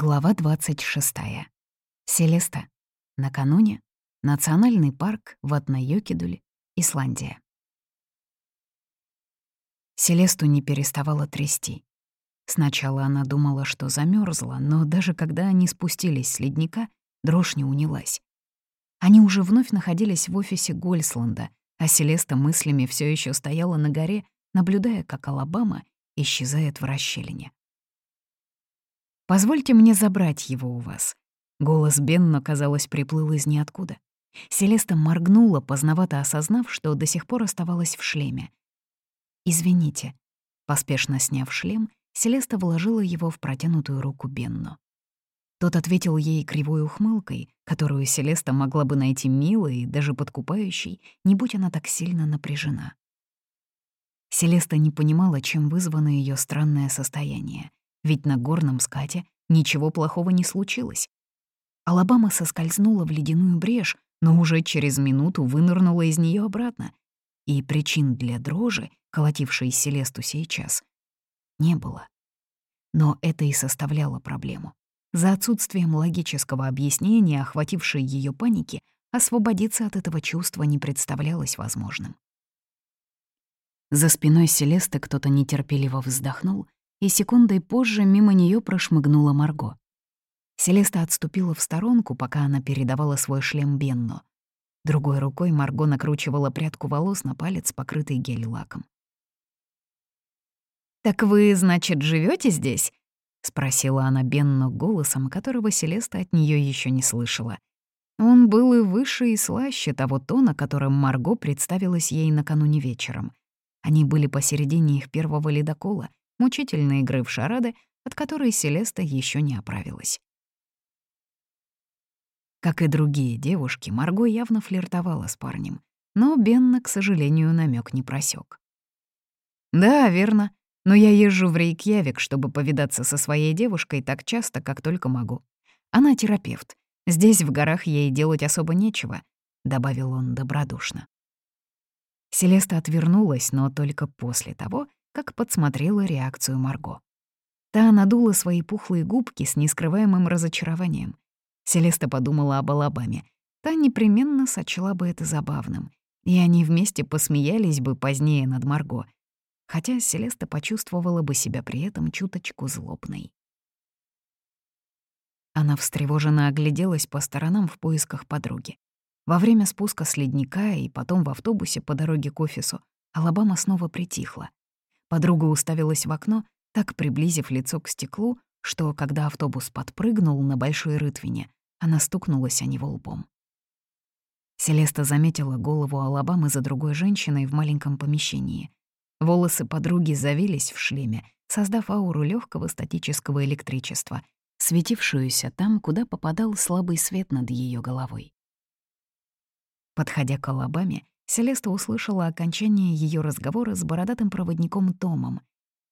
Глава 26. Селеста. Накануне. Национальный парк Ватна-Йокидуль, Исландия. Селесту не переставала трясти. Сначала она думала, что замерзла, но даже когда они спустились с ледника, дрожь не унялась. Они уже вновь находились в офисе Гольсланда, а Селеста мыслями все еще стояла на горе, наблюдая, как Алабама исчезает в расщелине. Позвольте мне забрать его у вас». Голос Бенна, казалось, приплыл из ниоткуда. Селеста моргнула, поздновато осознав, что до сих пор оставалась в шлеме. «Извините». Поспешно сняв шлем, Селеста вложила его в протянутую руку Бенну. Тот ответил ей кривой ухмылкой, которую Селеста могла бы найти милой и даже подкупающей, не будь она так сильно напряжена. Селеста не понимала, чем вызвано ее странное состояние ведь на горном скате ничего плохого не случилось. Алабама соскользнула в ледяную брешь, но уже через минуту вынырнула из нее обратно. И причин для дрожи, колотившей Селесту сейчас, не было. Но это и составляло проблему. За отсутствием логического объяснения, охватившей ее паники, освободиться от этого чувства не представлялось возможным. За спиной Селесты кто-то нетерпеливо вздохнул и секундой позже мимо нее прошмыгнула Марго. Селеста отступила в сторонку, пока она передавала свой шлем Бенно. Другой рукой Марго накручивала прядку волос на палец, покрытый гель-лаком. «Так вы, значит, живете здесь?» — спросила она Бенно голосом, которого Селеста от нее еще не слышала. Он был и выше, и слаще того тона, которым Марго представилась ей накануне вечером. Они были посередине их первого ледокола, мучительной игры в шарады, от которой Селеста еще не оправилась. Как и другие девушки, Марго явно флиртовала с парнем, но Бенна, к сожалению, намек не просек. «Да, верно, но я езжу в Рейкьявик, чтобы повидаться со своей девушкой так часто, как только могу. Она терапевт. Здесь, в горах, ей делать особо нечего», — добавил он добродушно. Селеста отвернулась, но только после того, как подсмотрела реакцию Марго. Та надула свои пухлые губки с нескрываемым разочарованием. Селеста подумала об Алабаме. Та непременно сочла бы это забавным, и они вместе посмеялись бы позднее над Марго, хотя Селеста почувствовала бы себя при этом чуточку злобной. Она встревоженно огляделась по сторонам в поисках подруги. Во время спуска с ледника и потом в автобусе по дороге к офису Алабама снова притихла. Подруга уставилась в окно, так приблизив лицо к стеклу, что, когда автобус подпрыгнул на большой рытвине, она стукнулась о него лбом. Селеста заметила голову Алабамы за другой женщиной в маленьком помещении. Волосы подруги завились в шлеме, создав ауру легкого статического электричества, светившуюся там, куда попадал слабый свет над ее головой. Подходя к Алабаме, Селеста услышала окончание ее разговора с бородатым проводником Томом.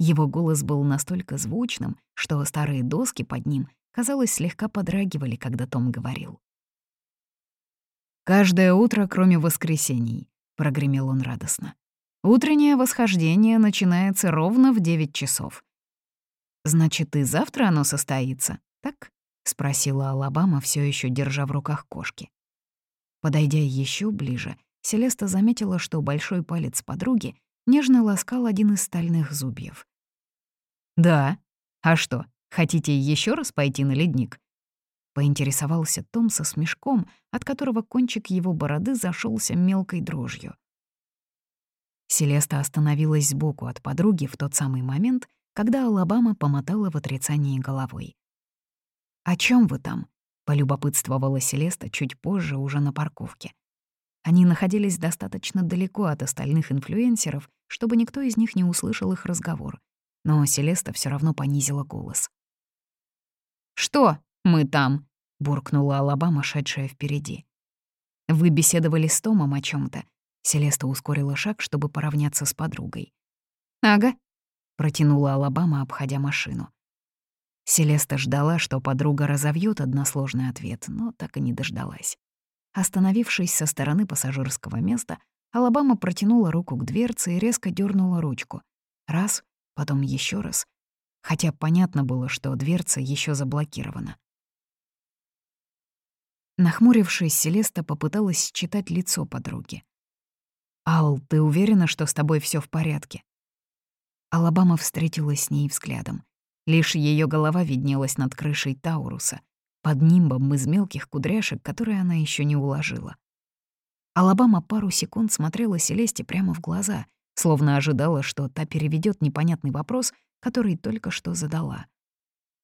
Его голос был настолько звучным, что старые доски под ним, казалось, слегка подрагивали, когда Том говорил. «Каждое утро, кроме воскресений», — прогремел он радостно. «Утреннее восхождение начинается ровно в девять часов». «Значит, и завтра оно состоится, так?» — спросила Алабама, все еще держа в руках кошки. Подойдя еще ближе, Селеста заметила, что большой палец подруги нежно ласкал один из стальных зубьев. «Да. А что, хотите еще раз пойти на ледник?» Поинтересовался Том со смешком, от которого кончик его бороды зашелся мелкой дрожью. Селеста остановилась сбоку от подруги в тот самый момент, когда Алабама помотала в отрицании головой. «О чем вы там?» — полюбопытствовала Селеста чуть позже, уже на парковке. Они находились достаточно далеко от остальных инфлюенсеров, чтобы никто из них не услышал их разговор. Но Селеста все равно понизила голос. «Что мы там?» — буркнула Алабама, шедшая впереди. «Вы беседовали с Томом о чем то Селеста ускорила шаг, чтобы поравняться с подругой. «Ага», — протянула Алабама, обходя машину. Селеста ждала, что подруга разовьет односложный ответ, но так и не дождалась. Остановившись со стороны пассажирского места, Алабама протянула руку к дверце и резко дернула ручку. Раз, потом еще раз. хотя понятно было, что дверца еще заблокирована. Нахмурившись, Селеста попыталась читать лицо подруги. «Ал, ты уверена, что с тобой все в порядке?» Алабама встретилась с ней взглядом. Лишь ее голова виднелась над крышей Тауруса, под нимбом из мелких кудряшек, которые она еще не уложила. Алабама пару секунд смотрела Селесте прямо в глаза, словно ожидала, что та переведет непонятный вопрос, который только что задала.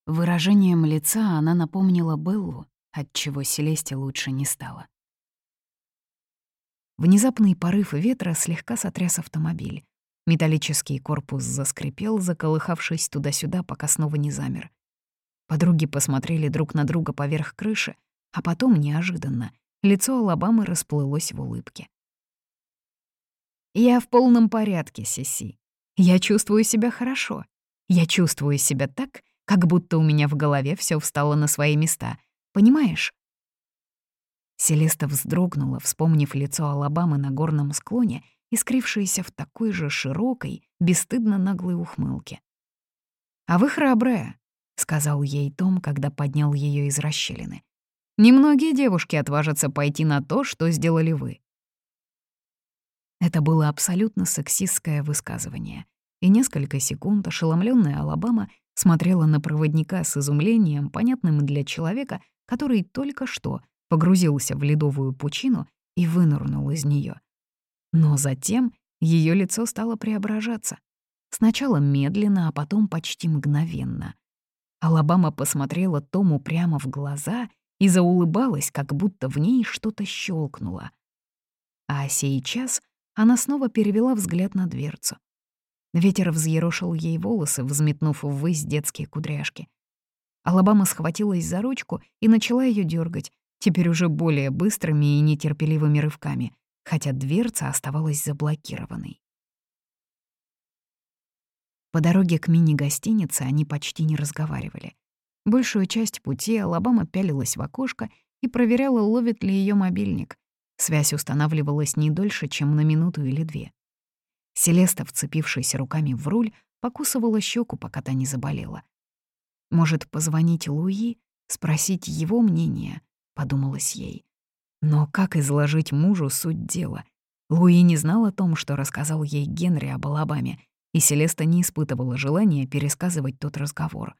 Выражением лица она напомнила Беллу, отчего Селесте лучше не стало. Внезапный порыв ветра слегка сотряс автомобиль. Металлический корпус заскрипел, заколыхавшись туда-сюда, пока снова не замер. Подруги посмотрели друг на друга поверх крыши, а потом, неожиданно, лицо Алабамы расплылось в улыбке. «Я в полном порядке, Сиси. Я чувствую себя хорошо. Я чувствую себя так, как будто у меня в голове все встало на свои места. Понимаешь?» Селеста вздрогнула, вспомнив лицо Алабамы на горном склоне, искрившееся в такой же широкой, бесстыдно наглой ухмылке. «А вы храбрая», — сказал ей Том, когда поднял ее из расщелины. «Немногие девушки отважатся пойти на то, что сделали вы». Это было абсолютно сексистское высказывание, и несколько секунд ошеломленная Алабама смотрела на проводника с изумлением, понятным для человека, который только что погрузился в ледовую пучину и вынырнул из нее. Но затем ее лицо стало преображаться. Сначала медленно, а потом почти мгновенно. Алабама посмотрела Тому прямо в глаза и заулыбалась, как будто в ней что-то щелкнуло. А сейчас она снова перевела взгляд на дверцу. Ветер взъерошил ей волосы, взметнув ввысь детские кудряшки. Алабама схватилась за ручку и начала ее дергать, теперь уже более быстрыми и нетерпеливыми рывками, хотя дверца оставалась заблокированной. По дороге к мини-гостинице они почти не разговаривали. Большую часть пути Алабама пялилась в окошко и проверяла, ловит ли ее мобильник. Связь устанавливалась не дольше, чем на минуту или две. Селеста, вцепившись руками в руль, покусывала щеку, пока та не заболела. Может, позвонить Луи, спросить его мнение, подумалось ей. Но как изложить мужу суть дела? Луи не знал о том, что рассказал ей Генри об Алабаме, и Селеста не испытывала желания пересказывать тот разговор.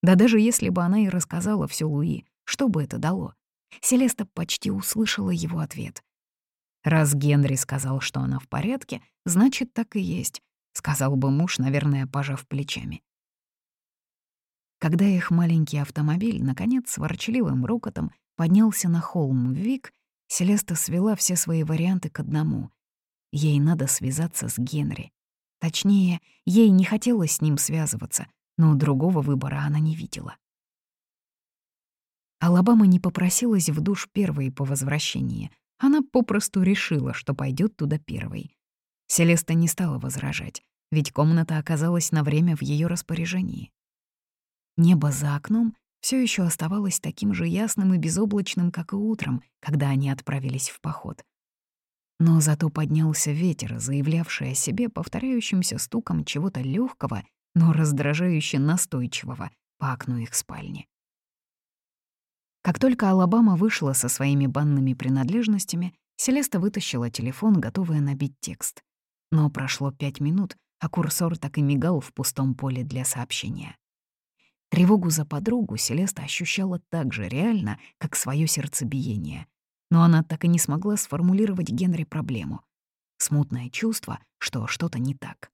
Да даже если бы она и рассказала все Луи, что бы это дало? Селеста почти услышала его ответ. «Раз Генри сказал, что она в порядке, значит, так и есть», — сказал бы муж, наверное, пожав плечами. Когда их маленький автомобиль, наконец, с ворчливым рокотом поднялся на холм Вик, Селеста свела все свои варианты к одному. Ей надо связаться с Генри. Точнее, ей не хотелось с ним связываться, но другого выбора она не видела. Алабама не попросилась в душ первой по возвращении. Она попросту решила, что пойдет туда первой. Селеста не стала возражать, ведь комната оказалась на время в ее распоряжении. Небо за окном все еще оставалось таким же ясным и безоблачным, как и утром, когда они отправились в поход. Но зато поднялся ветер, заявлявший о себе повторяющимся стуком чего-то легкого, но раздражающе настойчивого по окну их спальни. Как только Алабама вышла со своими банными принадлежностями, Селеста вытащила телефон, готовая набить текст. Но прошло пять минут, а курсор так и мигал в пустом поле для сообщения. Тревогу за подругу Селеста ощущала так же реально, как свое сердцебиение. Но она так и не смогла сформулировать Генри проблему. Смутное чувство, что что-то не так.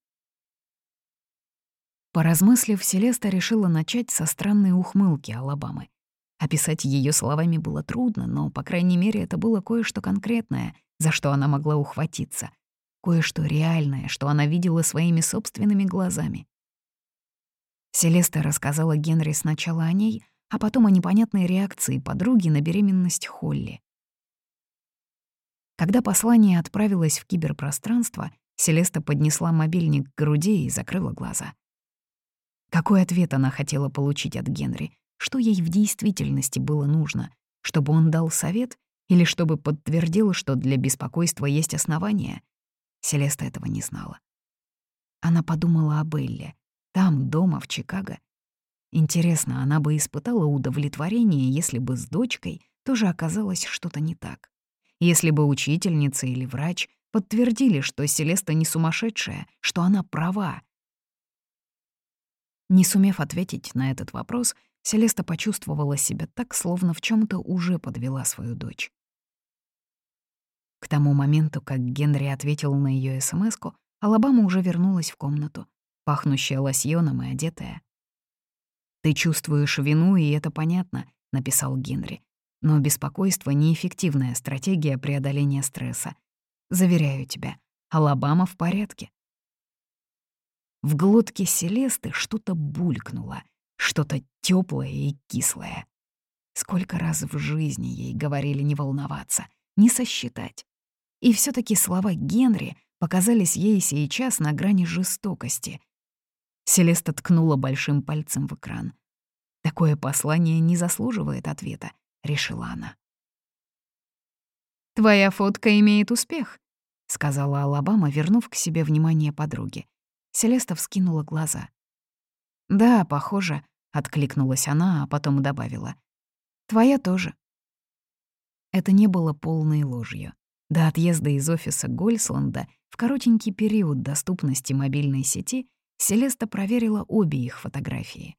Поразмыслив, Селеста решила начать со странной ухмылки Алабамы. Описать ее словами было трудно, но, по крайней мере, это было кое-что конкретное, за что она могла ухватиться. Кое-что реальное, что она видела своими собственными глазами. Селеста рассказала Генри сначала о ней, а потом о непонятной реакции подруги на беременность Холли. Когда послание отправилось в киберпространство, Селеста поднесла мобильник к груди и закрыла глаза. Какой ответ она хотела получить от Генри? Что ей в действительности было нужно? Чтобы он дал совет или чтобы подтвердил, что для беспокойства есть основания? Селеста этого не знала. Она подумала об Элле, Там, дома, в Чикаго. Интересно, она бы испытала удовлетворение, если бы с дочкой тоже оказалось что-то не так. Если бы учительница или врач подтвердили, что Селеста не сумасшедшая, что она права. Не сумев ответить на этот вопрос, Селеста почувствовала себя так, словно в чем то уже подвела свою дочь. К тому моменту, как Генри ответил на ее смс Алабама уже вернулась в комнату, пахнущая лосьоном и одетая. «Ты чувствуешь вину, и это понятно», — написал Генри. «Но беспокойство — неэффективная стратегия преодоления стресса. Заверяю тебя, Алабама в порядке». В глотке Селесты что-то булькнуло, что-то теплое и кислое. Сколько раз в жизни ей говорили не волноваться, не сосчитать. И все таки слова Генри показались ей сейчас на грани жестокости. Селеста ткнула большим пальцем в экран. «Такое послание не заслуживает ответа», — решила она. «Твоя фотка имеет успех», — сказала Алабама, вернув к себе внимание подруги. Селеста вскинула глаза. «Да, похоже», — откликнулась она, а потом добавила. «Твоя тоже». Это не было полной ложью. До отъезда из офиса Гольсланда в коротенький период доступности мобильной сети Селеста проверила обе их фотографии.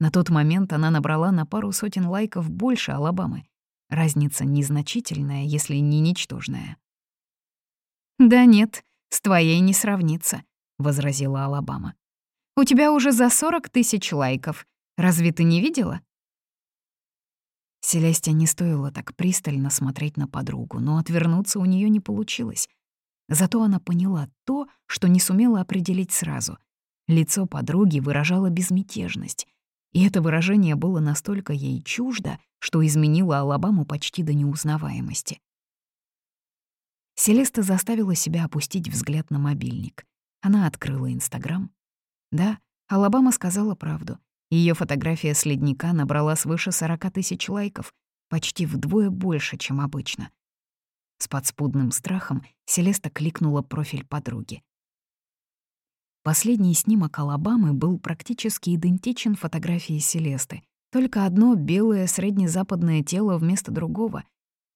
На тот момент она набрала на пару сотен лайков больше Алабамы. Разница незначительная, если не ничтожная. «Да нет, с твоей не сравнится», — возразила Алабама. «У тебя уже за 40 тысяч лайков. Разве ты не видела?» Селесте не стоило так пристально смотреть на подругу, но отвернуться у нее не получилось. Зато она поняла то, что не сумела определить сразу. Лицо подруги выражало безмятежность, и это выражение было настолько ей чуждо, что изменило Алабаму почти до неузнаваемости. Селеста заставила себя опустить взгляд на мобильник. Она открыла Инстаграм. Да, Алабама сказала правду. Ее фотография с ледника набрала свыше 40 тысяч лайков, почти вдвое больше, чем обычно. С подспудным страхом Селеста кликнула профиль подруги. Последний снимок Алабамы был практически идентичен фотографии Селесты, только одно белое среднезападное тело вместо другого.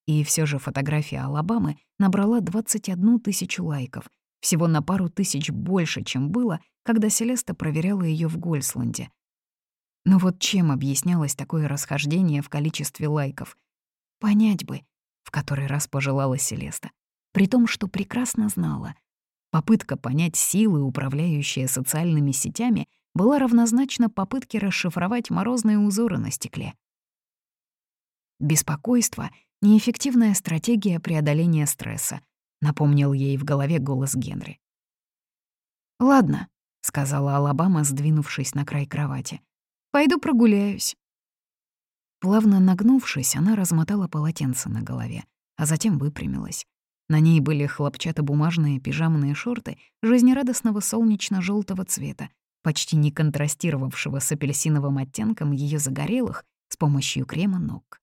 И все же фотография Алабамы набрала 21 тысячу лайков, всего на пару тысяч больше, чем было, когда Селеста проверяла ее в Гольсланде. Но вот чем объяснялось такое расхождение в количестве лайков? Понять бы, в который раз пожелала Селеста. При том, что прекрасно знала. Попытка понять силы, управляющие социальными сетями, была равнозначна попытке расшифровать морозные узоры на стекле. Беспокойство — неэффективная стратегия преодоления стресса, напомнил ей в голове голос Генри. «Ладно», — сказала Алабама, сдвинувшись на край кровати. Пойду прогуляюсь». Плавно нагнувшись, она размотала полотенце на голове, а затем выпрямилась. На ней были хлопчатобумажные пижамные шорты жизнерадостного солнечно желтого цвета, почти не контрастировавшего с апельсиновым оттенком ее загорелых с помощью крема ног.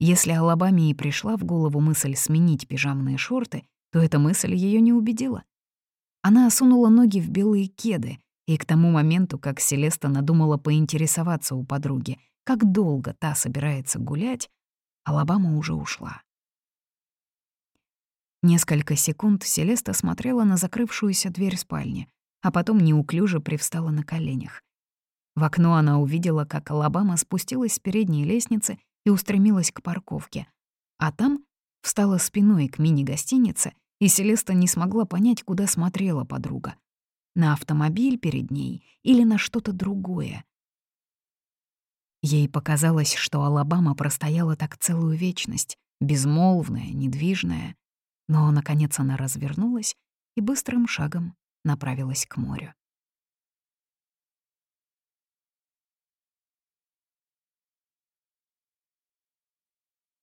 Если Алабаме и пришла в голову мысль сменить пижамные шорты, то эта мысль ее не убедила. Она осунула ноги в белые кеды, и к тому моменту, как Селеста надумала поинтересоваться у подруги, как долго та собирается гулять, Алабама уже ушла. Несколько секунд Селеста смотрела на закрывшуюся дверь спальни, а потом неуклюже привстала на коленях. В окно она увидела, как Алабама спустилась с передней лестницы и устремилась к парковке, а там встала спиной к мини-гостинице, и Селеста не смогла понять, куда смотрела подруга — на автомобиль перед ней или на что-то другое. Ей показалось, что Алабама простояла так целую вечность, безмолвная, недвижная, но, наконец, она развернулась и быстрым шагом направилась к морю.